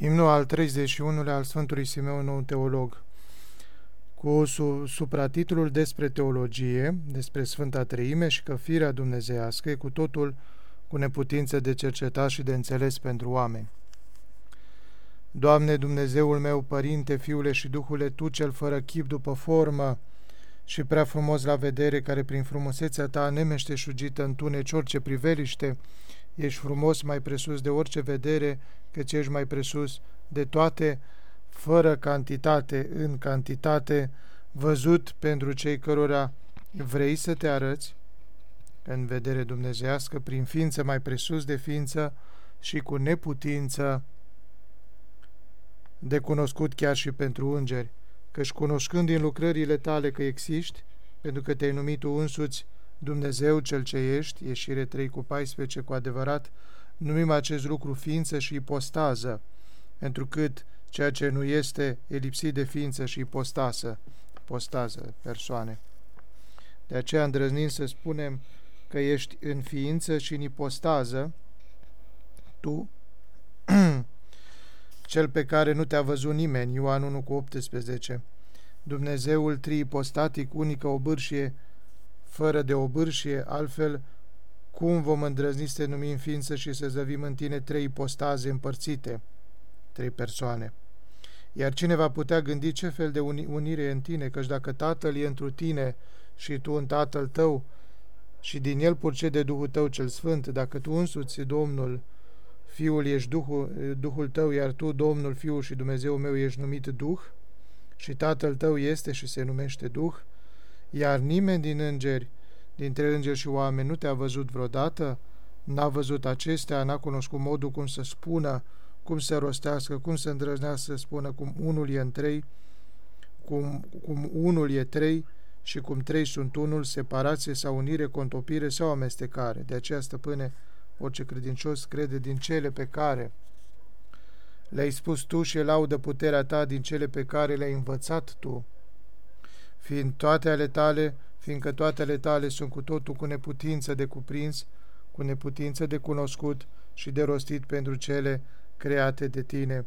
Imnul al 31-lea al Sfântului Simeon, nou teolog, cu supratitlul despre teologie, despre Sfânta Treime și că firea dumnezeiască e cu totul cu neputință de cercetat și de înțeles pentru oameni. Doamne Dumnezeul meu, Părinte, Fiule și Duhule, Tu cel fără chip după formă și prea frumos la vedere, care prin frumusețea Ta nemeșteșugită întuneci orice priveliște, ești frumos mai presus de orice vedere, căci ești mai presus de toate, fără cantitate, în cantitate, văzut pentru cei cărora vrei să te arăți, în vedere dumnezească, prin ființă mai presus de ființă și cu neputință de cunoscut chiar și pentru îngeri, căci cunoscând din lucrările tale că existi, pentru că te-ai numit tu însuți Dumnezeu cel ce ești, ieșire 3 cu 14, cu adevărat, numim acest lucru ființă și ipostază, întrucât ceea ce nu este e lipsit de ființă și ipostasă, postază, persoane. De aceea îndrăznim să spunem că ești în ființă și în ipostază, tu, cel pe care nu te-a văzut nimeni, Ioan 1 cu 18, Dumnezeul triipostatic, unică obârșie, fără de obârșie, altfel cum vom îndrăzni să te numim ființă și să zăvim în tine trei ipostaze împărțite, trei persoane? Iar cine va putea gândi ce fel de unire e în tine, căci dacă Tatăl e întru tine și tu în Tatăl tău și din el purcede Duhul tău cel Sfânt, dacă tu însuți, Domnul, Fiul ești Duhul, Duhul tău, iar tu, Domnul, Fiul și Dumnezeu meu, ești numit Duh, și Tatăl tău este și se numește Duh, iar nimeni din îngeri, dintre îngeri și oameni, nu te-a văzut vreodată, n-a văzut acestea, n-a cunoscut modul cum să spună, cum să rostească, cum să îndrăznească să spună cum unul e în trei, cum, cum unul e trei și cum trei sunt unul, separație sau unire, contopire sau amestecare. De aceea, stăpâne, orice credincios crede din cele pe care le-ai spus tu și laudă puterea ta din cele pe care le-ai învățat tu, fiind toate ale tale, fiindcă toate ale tale sunt cu totul cu neputință de cuprins, cu neputință de cunoscut și de rostit pentru cele create de tine,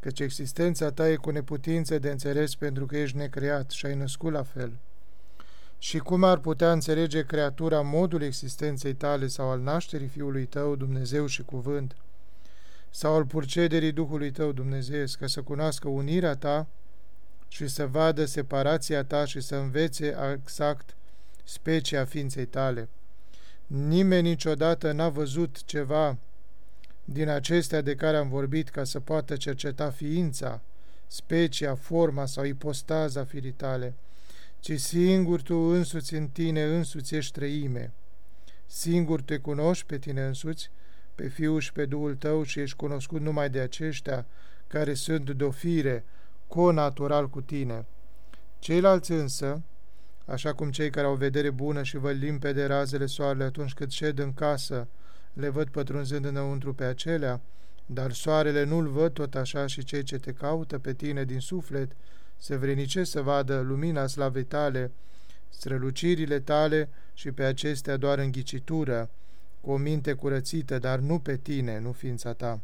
căci existența ta e cu neputință de înțeles pentru că ești necreat și ai născut la fel. Și cum ar putea înțelege creatura modul existenței tale sau al nașterii Fiului tău, Dumnezeu și Cuvânt, sau al purcederii Duhului tău, Dumnezeu, ca să cunoască unirea ta și să vadă separația ta și să învețe exact specia ființei tale. Nimeni niciodată n-a văzut ceva din acestea de care am vorbit ca să poată cerceta ființa, specia, forma sau ipostaza firii tale, ci singur tu însuți în tine însuți ești trăime. Singur te cunoști pe tine însuți, pe Fiul și pe Duhul tău și ești cunoscut numai de aceștia care sunt de o fire, co-natural cu tine. Ceilalți însă, așa cum cei care au vedere bună și văd limpede razele soarele atunci când șed în casă, le văd pătrunzând înăuntru pe acelea, dar soarele nu-l văd tot așa și cei ce te caută pe tine din suflet se vrenice să vadă lumina slavei tale, strălucirile tale și pe acestea doar în ghicitură, cu o minte curățită, dar nu pe tine, nu ființa ta.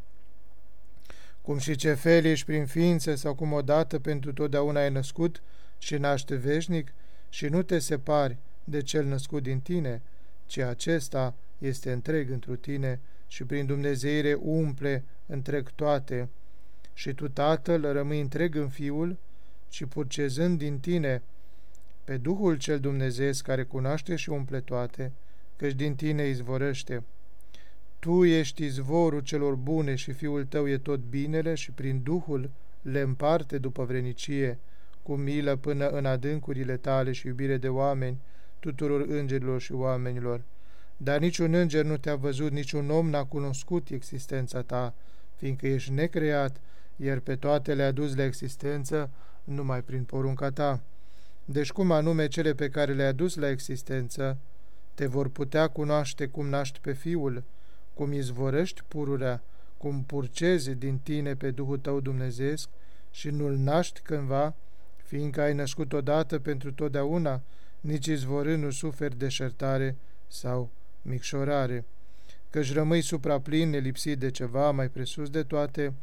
Cum și ce fel ești prin ființă sau cum odată pentru totdeauna ai născut și naște veșnic și nu te separi de cel născut din tine, ci acesta este întreg întru tine și prin Dumnezeire umple întreg toate, și tu, Tatăl, rămâi întreg în Fiul și purcezând din tine pe Duhul cel Dumnezeesc care cunoaște și umple toate, căci din tine izvorăște. Tu ești izvorul celor bune și Fiul tău e tot binele și prin Duhul le împarte după vrenicie, cu milă până în adâncurile tale și iubire de oameni, tuturor îngerilor și oamenilor dar niciun înger nu te-a văzut, niciun om n-a cunoscut existența ta, fiindcă ești necreat, iar pe toate le-a dus la existență numai prin porunca ta. Deci cum anume cele pe care le-a dus la existență te vor putea cunoaște cum naști pe Fiul, cum izvorăști pururea, cum purcezi din tine pe Duhul tău dumnezeesc și nu-l naști cândva, fiindcă ai născut odată pentru totdeauna, nici izvorând nu suferi deșertare sau micșorare, căci rămâi supraplin, nelipsit de ceva, mai presus de toate,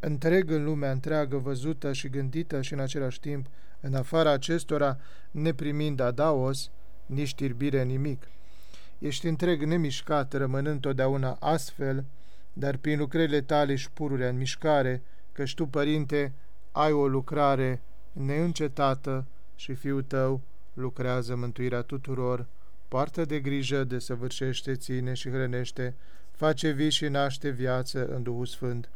întreg în lumea întreagă, văzută și gândită și în același timp, în afara acestora, neprimind adaos, nici știrbire nimic. Ești întreg nemișcat, rămânând totdeauna astfel, dar prin lucrările tale și pururea în mișcare, căci tu, Părinte, ai o lucrare neîncetată și Fiul tău lucrează mântuirea tuturor, poartă de grijă, de săvârșește, ține și hrănește, face vii și naște viață în Duhul Sfânt.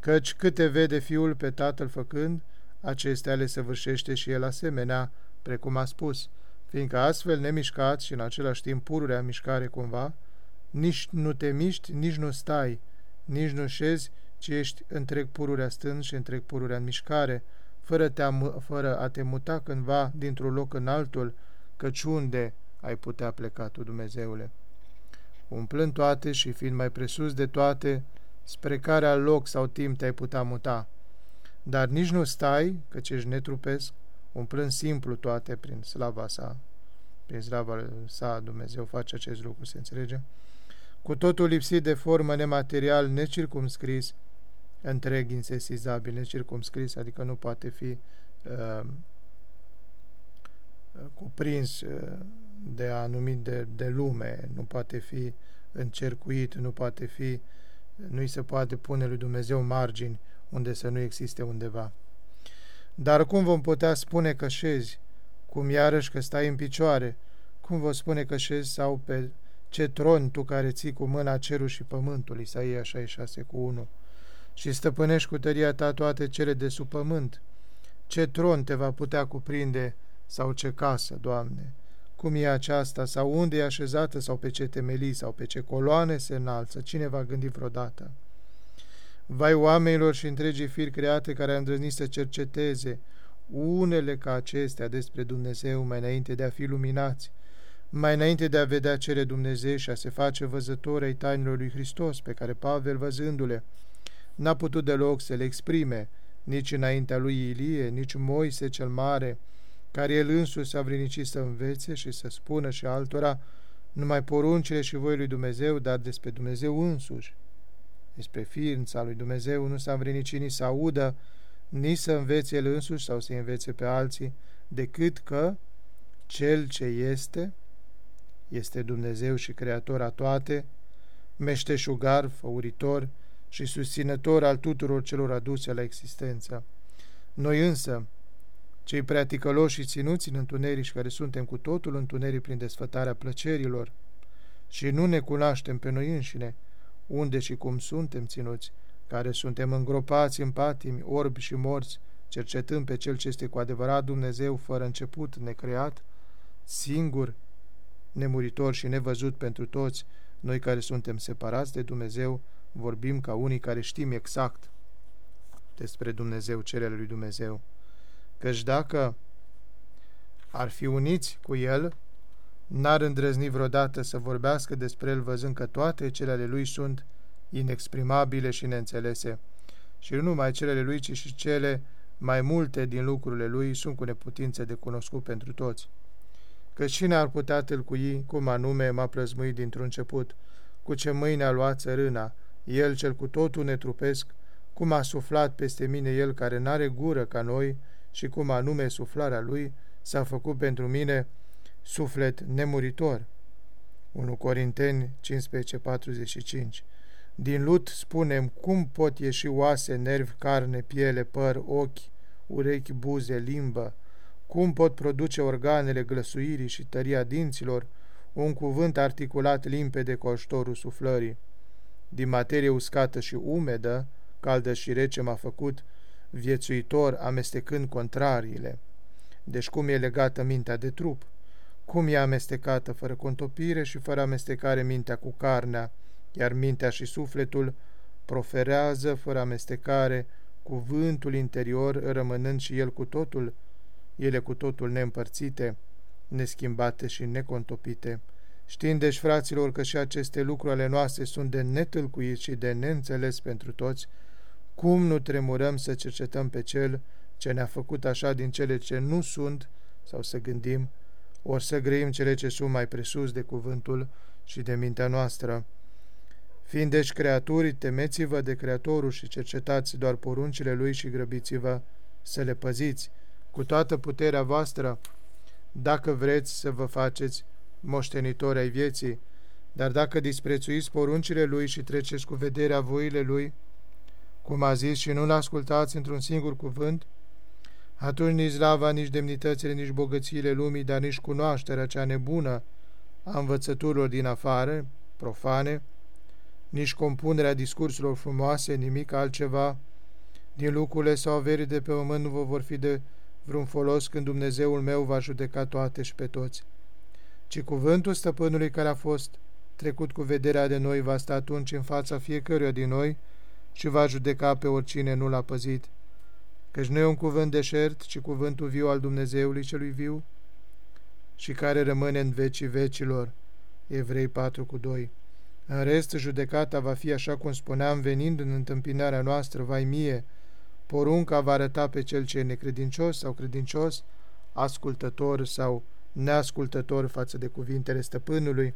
Căci câte vede Fiul pe Tatăl făcând, acestea le săvârșește și El asemenea, precum a spus, fiindcă astfel nemișcat și în același timp pururea mișcare cumva, nici nu te miști, nici nu stai, nici nu șezi, ci ești întreg pururea stând și întreg pururea în mișcare, fără, te fără a te muta cândva dintr-un loc în altul, căci unde ai putea pleca tu, Dumnezeule? Umplând toate și fiind mai presus de toate, spre care al loc sau timp te-ai putea muta. Dar nici nu stai, căci ești netrupesc, umplând simplu toate prin slava sa. Prin slava sa Dumnezeu face acest lucru, se înțelege? Cu totul lipsit de formă nematerial, necircumscris, întreg insesizabil, necircumscris, adică nu poate fi uh, cuprins uh, de anumit de, de lume, nu poate fi încercuit, nu poate fi, nu-i se poate pune lui Dumnezeu margini unde să nu existe undeva. Dar cum vom putea spune că șezi, cum iarăși că stai în picioare, cum vă spune că șezi sau pe ce tron tu care ții cu mâna cerul și pământul, Isaia 66 cu 1, și stăpânești cu tăria ta toate cele de sub pământ, ce tron te va putea cuprinde sau ce casă, Doamne? Cum e aceasta sau unde e așezată sau pe ce temelii sau pe ce coloane se înalță? Cine va gândi vreodată? Vai oamenilor și întregii firi create care au îndrăznit să cerceteze unele ca acestea despre Dumnezeu mai înainte de a fi luminați, mai înainte de a vedea cele Dumnezeu și a se face văzători ai tainelor lui Hristos, pe care Pavel, văzându-le, n-a putut deloc să le exprime, nici înaintea lui Ilie, nici Moise cel Mare, care el însuși a vrinicit să învețe și să spună și altora numai poruncile și voi lui Dumnezeu, dar despre Dumnezeu însuși. Despre ființa lui Dumnezeu nu s-a învrinicit nici să audă, nici să învețe el însuși sau să învețe pe alții, decât că Cel ce este, este Dumnezeu și Creator a toate, meșteșugar, făuritor și susținător al tuturor celor aduse la existență. Noi însă, cei prea ticăloși și ținuți în întuneric și care suntem cu totul întuneric prin desfătarea plăcerilor și nu ne cunoaștem pe noi înșine, unde și cum suntem ținuți, care suntem îngropați în patimi, orbi și morți, cercetând pe Cel ce este cu adevărat Dumnezeu, fără început, necreat, singur, nemuritor și nevăzut pentru toți, noi care suntem separați de Dumnezeu, vorbim ca unii care știm exact despre Dumnezeu, cerele lui Dumnezeu. Căci dacă ar fi uniți cu El, n-ar îndrăzni vreodată să vorbească despre El văzând că toate cele Lui sunt inexprimabile și neînțelese. Și nu numai cele Lui, ci și cele mai multe din lucrurile Lui sunt cu neputință de cunoscut pentru toți. Că cine ar putea tâlcui cum anume m-a plăzmuit dintr-un început, cu ce mâine a luat țărâna, El cel cu totul netrupesc, cum a suflat peste mine El care n-are gură ca noi și cum anume suflarea Lui s-a făcut pentru mine suflet nemuritor. 1 Corinteni 15:45 Din lut spunem cum pot ieși oase, nervi, carne, piele, păr, ochi, urechi, buze, limbă, cum pot produce organele glăsuirii și tăria dinților un cuvânt articulat limpede cu ajutorul suflării. Din materie uscată și umedă, caldă și rece m-a făcut, viețuitor amestecând contrariile. Deci cum e legată mintea de trup? Cum e amestecată fără contopire și fără amestecare mintea cu carnea, iar mintea și sufletul proferează fără amestecare cuvântul interior, rămânând și el cu totul, ele cu totul neîmpărțite, neschimbate și necontopite. Știind deci, fraților, că și aceste lucruri ale noastre sunt de netâlcuit și de neînțeles pentru toți, cum nu tremurăm să cercetăm pe Cel ce ne-a făcut așa din cele ce nu sunt, sau să gândim, ori să grăim cele ce sunt mai presus de cuvântul și de mintea noastră. Fiind deci creaturi, temeți-vă de Creatorul și cercetați doar poruncile Lui și grăbiți-vă să le păziți cu toată puterea voastră, dacă vreți să vă faceți moștenitori ai vieții, dar dacă disprețuiți poruncile Lui și treceți cu vederea voile Lui, cum a zis și nu-L ascultați într-un singur cuvânt, atunci nici slava, nici demnitățile, nici bogățiile lumii, dar nici cunoașterea cea nebună a învățăturilor din afară, profane, nici compunerea discursurilor frumoase, nimic altceva, din lucrurile sau averii de pe pământ nu vă vor fi de vreun folos când Dumnezeul meu va judeca toate și pe toți, ci cuvântul stăpânului care a fost trecut cu vederea de noi va sta atunci în fața fiecăruia din noi și va judeca pe oricine nu l-a păzit. Căci nu e un cuvânt deșert, ci cuvântul viu al Dumnezeului celui viu și care rămâne în vecii vecilor. Evrei 4 cu 2 În rest, judecata va fi așa cum spuneam, venind în întâmpinarea noastră, vai mie, porunca va arăta pe cel ce e necredincios sau credincios, ascultător sau neascultător față de cuvintele stăpânului,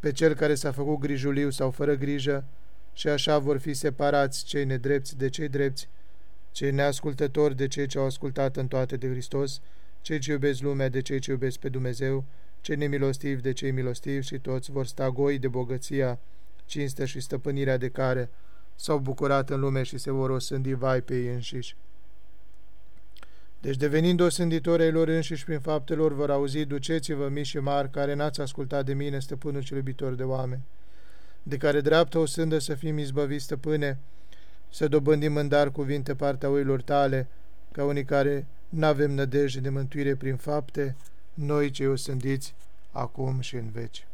pe cel care s-a făcut grijuliu sau fără grijă, și așa vor fi separați cei nedrepți de cei drepți, cei neascultători de cei ce au ascultat în toate de Hristos, cei ce iubesc lumea de cei ce iubesc pe Dumnezeu, cei nemilostivi de cei milostivi și toți vor sta goi de bogăția, cinstea și stăpânirea de care s-au bucurat în lume și se vor osândi vai pe ei înșiși. Deci, devenind osânditori ai lor înșiși prin faptelor, vor auzi, duceți-vă mici și mari, care n-ați ascultat de mine, stăpânul cel iubitor de oameni, de care dreaptă o sândă să fim izbăviți, stăpâne, să dobândim în dar cuvinte partea oilor tale, ca unii care n-avem nădejde de mântuire prin fapte, noi cei osândiți, acum și în veci.